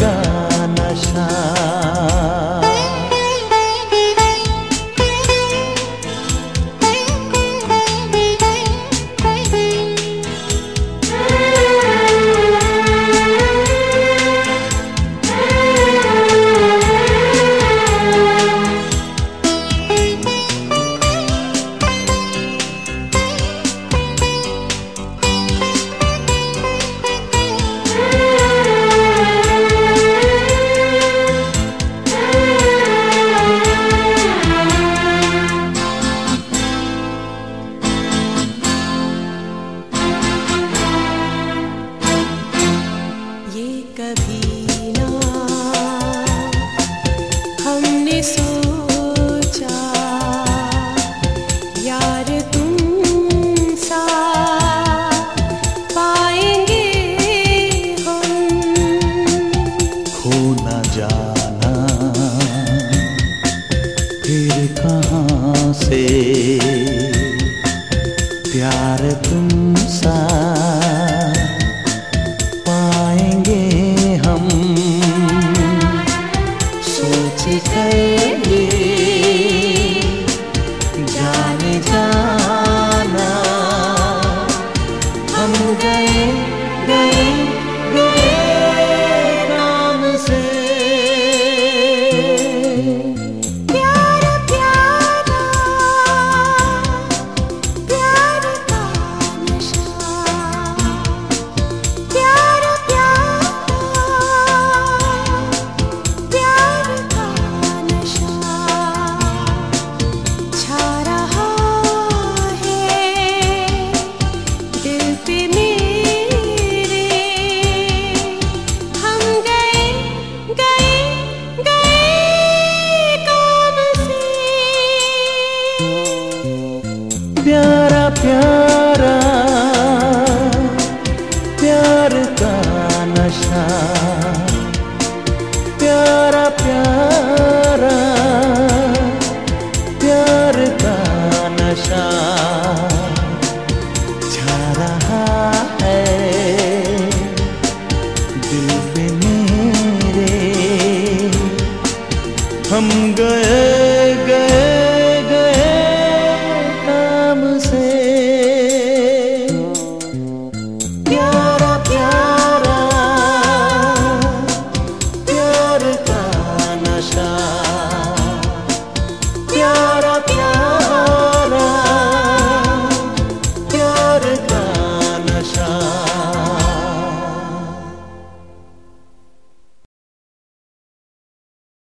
lugar. 山